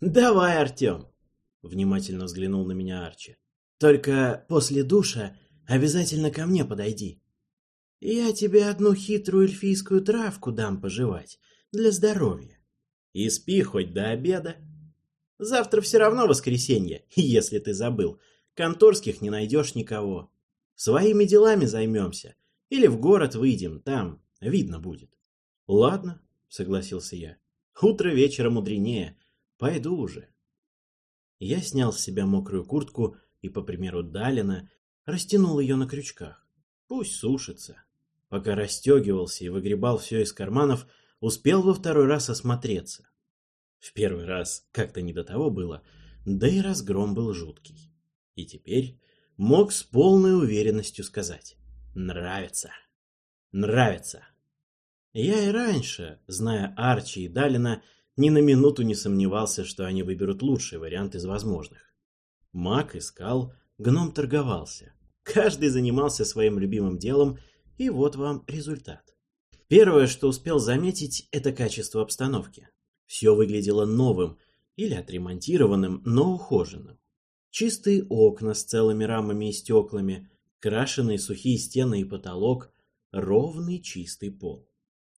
«Давай, Артем!» — внимательно взглянул на меня Арчи. «Только после душа обязательно ко мне подойди. Я тебе одну хитрую эльфийскую травку дам пожевать для здоровья. И спи хоть до обеда. Завтра все равно воскресенье, если ты забыл. Конторских не найдешь никого. Своими делами займемся. Или в город выйдем, там видно будет. Ладно, согласился я. Утро вечера мудренее. Пойду уже. Я снял с себя мокрую куртку и, по примеру Далина, растянул ее на крючках. Пусть сушится. Пока расстегивался и выгребал все из карманов, успел во второй раз осмотреться. В первый раз как-то не до того было, да и разгром был жуткий. И теперь мог с полной уверенностью сказать «нравится, нравится». Я и раньше, зная Арчи и Далина, ни на минуту не сомневался, что они выберут лучший вариант из возможных. Маг искал, гном торговался. Каждый занимался своим любимым делом, и вот вам результат. Первое, что успел заметить, это качество обстановки. Все выглядело новым или отремонтированным, но ухоженным. Чистые окна с целыми рамами и стеклами, крашеные сухие стены и потолок, ровный чистый пол.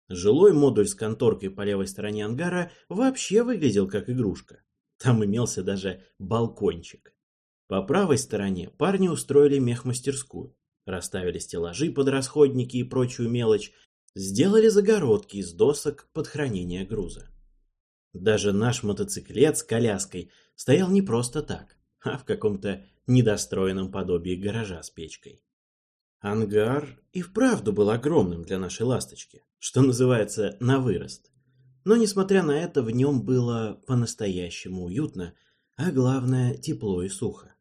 Жилой модуль с конторкой по левой стороне ангара вообще выглядел как игрушка. Там имелся даже балкончик. По правой стороне парни устроили мехмастерскую. Расставили стеллажи под расходники и прочую мелочь, Сделали загородки из досок под хранение груза. Даже наш мотоциклет с коляской стоял не просто так, а в каком-то недостроенном подобии гаража с печкой. Ангар и вправду был огромным для нашей ласточки, что называется, на вырост. Но, несмотря на это, в нем было по-настоящему уютно, а главное, тепло и сухо.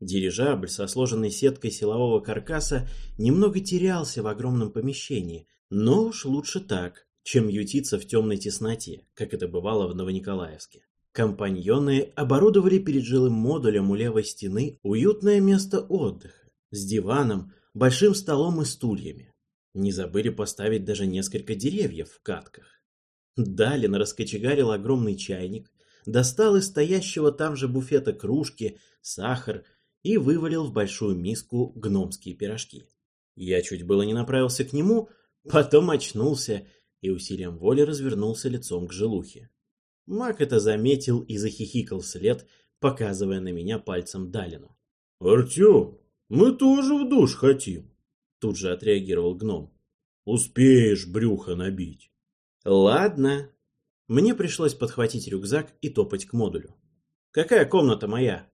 Дирижабль со сложенной сеткой силового каркаса немного терялся в огромном помещении – но уж лучше так, чем ютиться в темной тесноте, как это бывало в Новониколаевске. Компаньоны оборудовали перед жилым модулем у левой стены уютное место отдыха с диваном, большим столом и стульями. Не забыли поставить даже несколько деревьев в катках. Далин раскочегарил огромный чайник, достал из стоящего там же буфета кружки, сахар и вывалил в большую миску гномские пирожки. Я чуть было не направился к нему, Потом очнулся и усилием воли развернулся лицом к желухе. Мак это заметил и захихикал вслед, показывая на меня пальцем Далину. «Артем, мы тоже в душ хотим!» Тут же отреагировал гном. «Успеешь брюхо набить!» «Ладно!» Мне пришлось подхватить рюкзак и топать к модулю. «Какая комната моя?»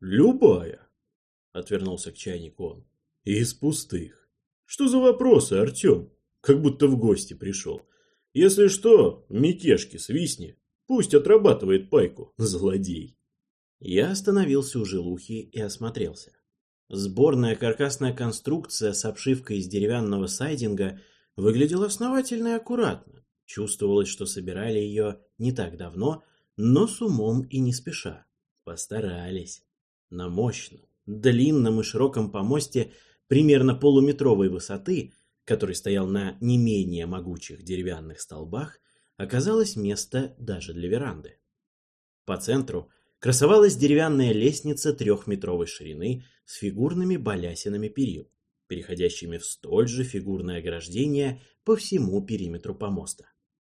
«Любая», — отвернулся к чайнику он. «Из пустых. Что за вопросы, Артем? Как будто в гости пришел. Если что, Микешки свистни. Пусть отрабатывает пайку, злодей». Я остановился у жилухи и осмотрелся. Сборная каркасная конструкция с обшивкой из деревянного сайдинга выглядела основательно и аккуратно. Чувствовалось, что собирали ее не так давно, но с умом и не спеша. Постарались. На мощном, длинном и широком помосте примерно полуметровой высоты, который стоял на не менее могучих деревянных столбах, оказалось место даже для веранды. По центру красовалась деревянная лестница трехметровой ширины с фигурными балясинами перил, переходящими в столь же фигурное ограждение по всему периметру помоста.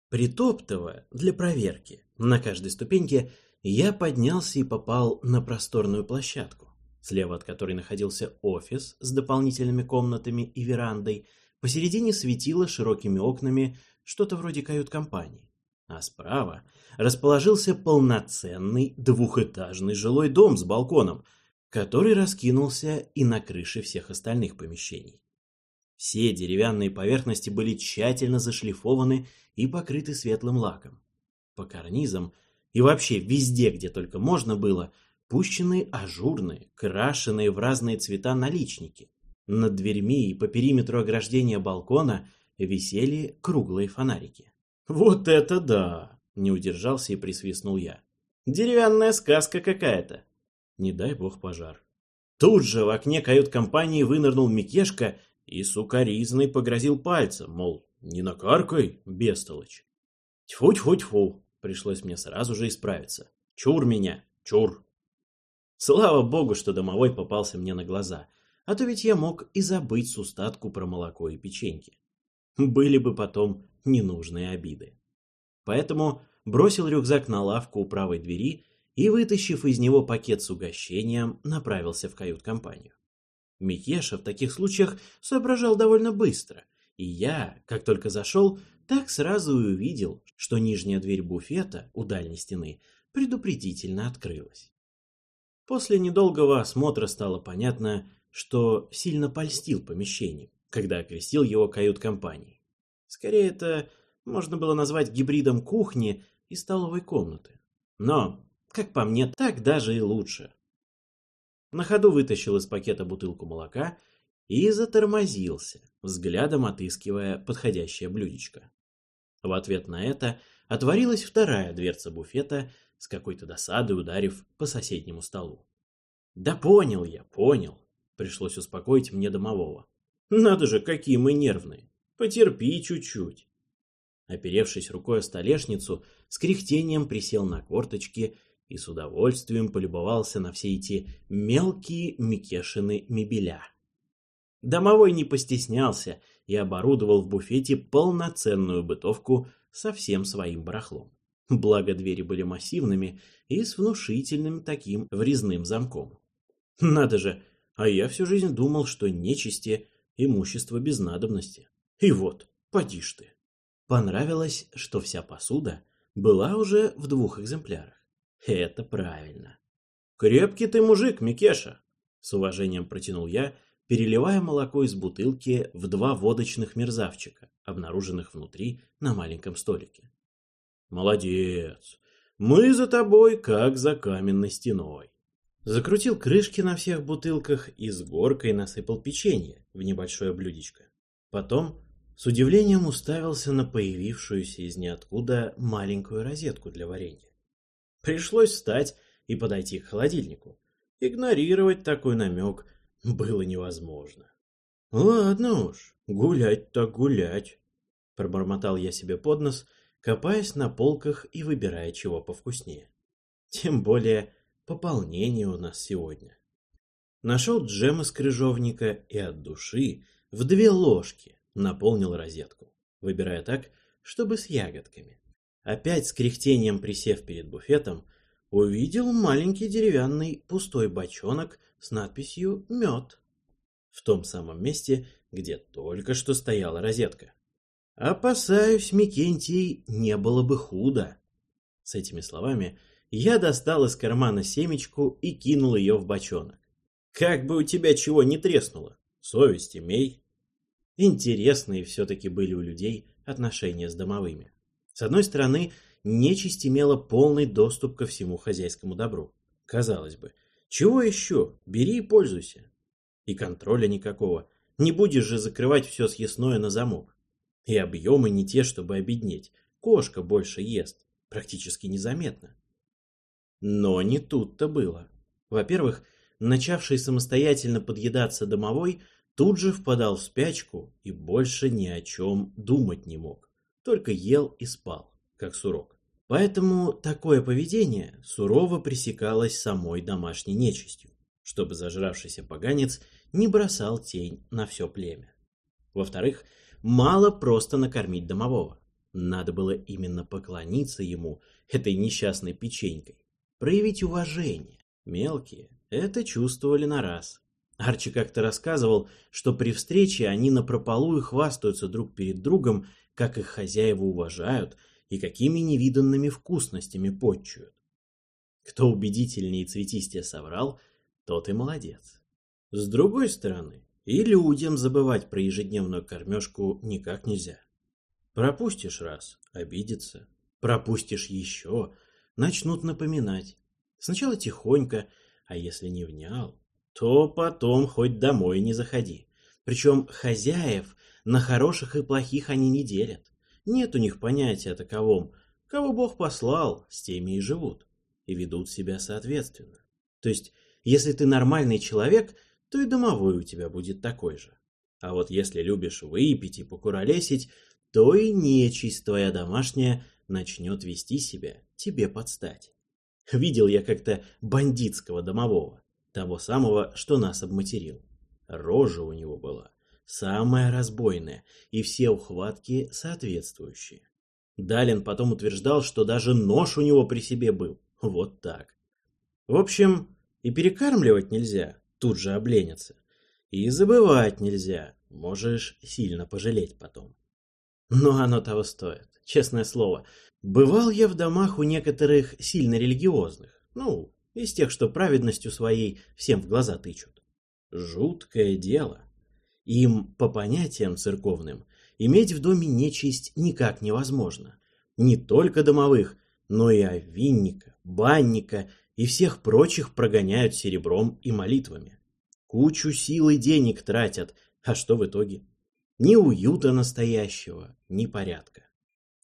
Притоптывая для проверки на каждой ступеньке, я поднялся и попал на просторную площадку, слева от которой находился офис с дополнительными комнатами и верандой, посередине светило широкими окнами что-то вроде кают-компании а справа расположился полноценный двухэтажный жилой дом с балконом, который раскинулся и на крыше всех остальных помещений. Все деревянные поверхности были тщательно зашлифованы и покрыты светлым лаком. По карнизам и вообще везде, где только можно было, пущены ажурные, крашеные в разные цвета наличники. Над дверьми и по периметру ограждения балкона висели круглые фонарики. «Вот это да!» — не удержался и присвистнул я. «Деревянная сказка какая-то!» Не дай бог пожар. Тут же в окне кают-компании вынырнул Микешка и сукоризный погрозил пальцем, мол, не накаркай, бестолочь. Тьфу-тьфу-тьфу, пришлось мне сразу же исправиться. Чур меня, чур. Слава богу, что домовой попался мне на глаза, а то ведь я мог и забыть с устатку про молоко и печеньки. Были бы потом ненужные обиды. Поэтому бросил рюкзак на лавку у правой двери и, вытащив из него пакет с угощением, направился в кают-компанию. Микеша в таких случаях соображал довольно быстро, и я, как только зашел, так сразу и увидел, что нижняя дверь буфета у дальней стены предупредительно открылась. После недолгого осмотра стало понятно, что сильно польстил помещением, когда окрестил его кают-компанией. Скорее, это можно было назвать гибридом кухни и столовой комнаты. Но, как по мне, так даже и лучше. На ходу вытащил из пакета бутылку молока и затормозился, взглядом отыскивая подходящее блюдечко. В ответ на это отворилась вторая дверца буфета, с какой-то досадой ударив по соседнему столу. «Да понял я, понял», — пришлось успокоить мне домового. «Надо же, какие мы нервные. Потерпи чуть-чуть. Оперевшись рукой о столешницу, с кряхтением присел на корточки и с удовольствием полюбовался на все эти мелкие Микешины мебеля. Домовой не постеснялся и оборудовал в буфете полноценную бытовку со всем своим барахлом. Благо двери были массивными и с внушительным таким врезным замком. Надо же, а я всю жизнь думал, что нечисти – имущество без надобности. И вот, поди ж ты. Понравилось, что вся посуда была уже в двух экземплярах. Это правильно. Крепкий ты мужик, Микеша, с уважением протянул я, переливая молоко из бутылки в два водочных мерзавчика, обнаруженных внутри на маленьком столике. Молодец. Мы за тобой, как за каменной стеной. Закрутил крышки на всех бутылках и с горкой насыпал печенье в небольшое блюдечко. Потом с удивлением уставился на появившуюся из ниоткуда маленькую розетку для варенья. Пришлось встать и подойти к холодильнику. Игнорировать такой намек было невозможно. «Ладно уж, гулять так гулять», — пробормотал я себе под нос, копаясь на полках и выбирая чего повкуснее. Тем более пополнение у нас сегодня. Нашел джем из крыжовника и от души в две ложки наполнил розетку, выбирая так, чтобы с ягодками. Опять с кряхтением присев перед буфетом, увидел маленький деревянный пустой бочонок с надписью «Мед» в том самом месте, где только что стояла розетка. Опасаюсь, Микентий, не было бы худо. С этими словами я достал из кармана семечку и кинул ее в бочонок. Как бы у тебя чего не треснуло, совесть имей. Интересные все-таки были у людей отношения с домовыми. С одной стороны, нечисть имела полный доступ ко всему хозяйскому добру. Казалось бы, чего еще? Бери и пользуйся. И контроля никакого. Не будешь же закрывать все съестное на замок. И объемы не те, чтобы обеднеть. Кошка больше ест. Практически незаметно. Но не тут-то было. Во-первых, начавший самостоятельно подъедаться домовой тут же впадал в спячку и больше ни о чем думать не мог. Только ел и спал, как сурок. Поэтому такое поведение сурово пресекалось самой домашней нечистью, чтобы зажравшийся поганец не бросал тень на все племя. Во-вторых, мало просто накормить домового. Надо было именно поклониться ему этой несчастной печенькой, проявить уважение. Мелкие это чувствовали на раз. Арчи как-то рассказывал, что при встрече они напропалую хвастаются друг перед другом, как их хозяева уважают – и какими невиданными вкусностями подчуют. Кто убедительнее и цветистее соврал, тот и молодец. С другой стороны, и людям забывать про ежедневную кормежку никак нельзя. Пропустишь раз – обидится. Пропустишь еще – начнут напоминать. Сначала тихонько, а если не внял, то потом хоть домой не заходи. Причем хозяев на хороших и плохих они не делят. Нет у них понятия таковом. Кого Бог послал, с теми и живут. И ведут себя соответственно. То есть, если ты нормальный человек, то и домовой у тебя будет такой же. А вот если любишь выпить и покуролесить, то и нечисть твоя домашняя начнет вести себя тебе подстать. Видел я как-то бандитского домового, того самого, что нас обматерил. Рожа у него была, самая разбойная, и все ухватки соответствующие. Далин потом утверждал, что даже нож у него при себе был. Вот так. В общем, и перекармливать нельзя, тут же обленятся. И забывать нельзя, можешь сильно пожалеть потом. Но оно того стоит, честное слово. Бывал я в домах у некоторых сильно религиозных, ну, из тех, что праведностью своей всем в глаза тычут. Жуткое дело. Им, по понятиям церковным, иметь в доме нечисть никак невозможно. Не только домовых, но и овинника, банника и всех прочих прогоняют серебром и молитвами. Кучу сил и денег тратят, а что в итоге? Ни уюта настоящего, ни порядка.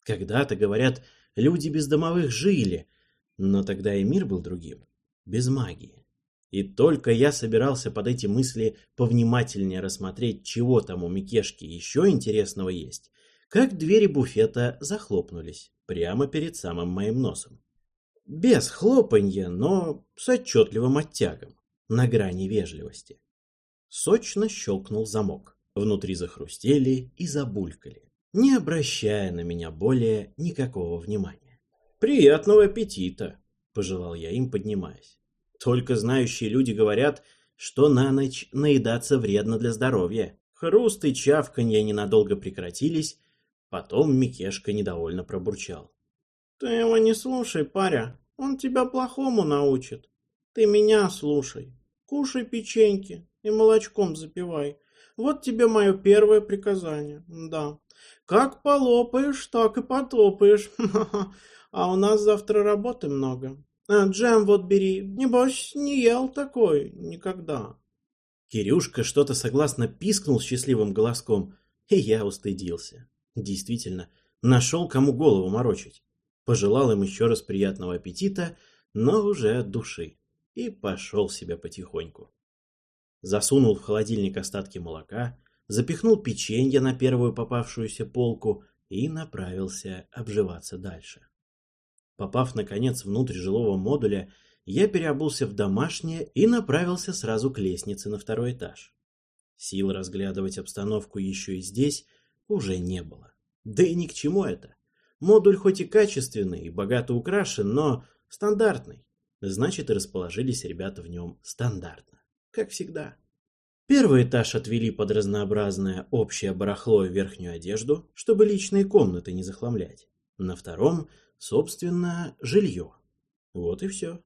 Когда-то, говорят, люди без домовых жили, но тогда и мир был другим, без магии. И только я собирался под эти мысли повнимательнее рассмотреть, чего там у Микешки еще интересного есть, как двери буфета захлопнулись прямо перед самым моим носом. Без хлопанья, но с отчетливым оттягом, на грани вежливости. Сочно щелкнул замок. Внутри захрустели и забулькали, не обращая на меня более никакого внимания. «Приятного аппетита!» – пожелал я им, поднимаясь. Только знающие люди говорят, что на ночь наедаться вредно для здоровья. Хруст и чавканье ненадолго прекратились, потом Микешка недовольно пробурчал. «Ты его не слушай, паря, он тебя плохому научит. Ты меня слушай. Кушай печеньки и молочком запивай. Вот тебе мое первое приказание, да. Как полопаешь, так и потопаешь. А у нас завтра работы много. А, джем вот бери. Небось, не ел такой никогда. Кирюшка что-то согласно пискнул счастливым голоском, и я устыдился. Действительно, нашел кому голову морочить. Пожелал им еще раз приятного аппетита, но уже от души, и пошел себя потихоньку. Засунул в холодильник остатки молока, запихнул печенье на первую попавшуюся полку и направился обживаться дальше. Попав, наконец, внутрь жилого модуля, я переобулся в домашнее и направился сразу к лестнице на второй этаж. Сил разглядывать обстановку еще и здесь уже не было. Да и ни к чему это. Модуль хоть и качественный и богато украшен, но стандартный. Значит, и расположились ребята в нем стандартно. Как всегда. Первый этаж отвели под разнообразное общее барахло и верхнюю одежду, чтобы личные комнаты не захламлять. На втором, собственно, жилье. Вот и все.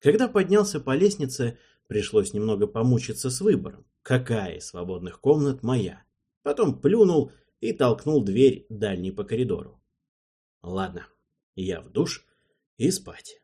Когда поднялся по лестнице, пришлось немного помучиться с выбором, какая из свободных комнат моя. Потом плюнул и толкнул дверь дальней по коридору. Ладно, я в душ и спать.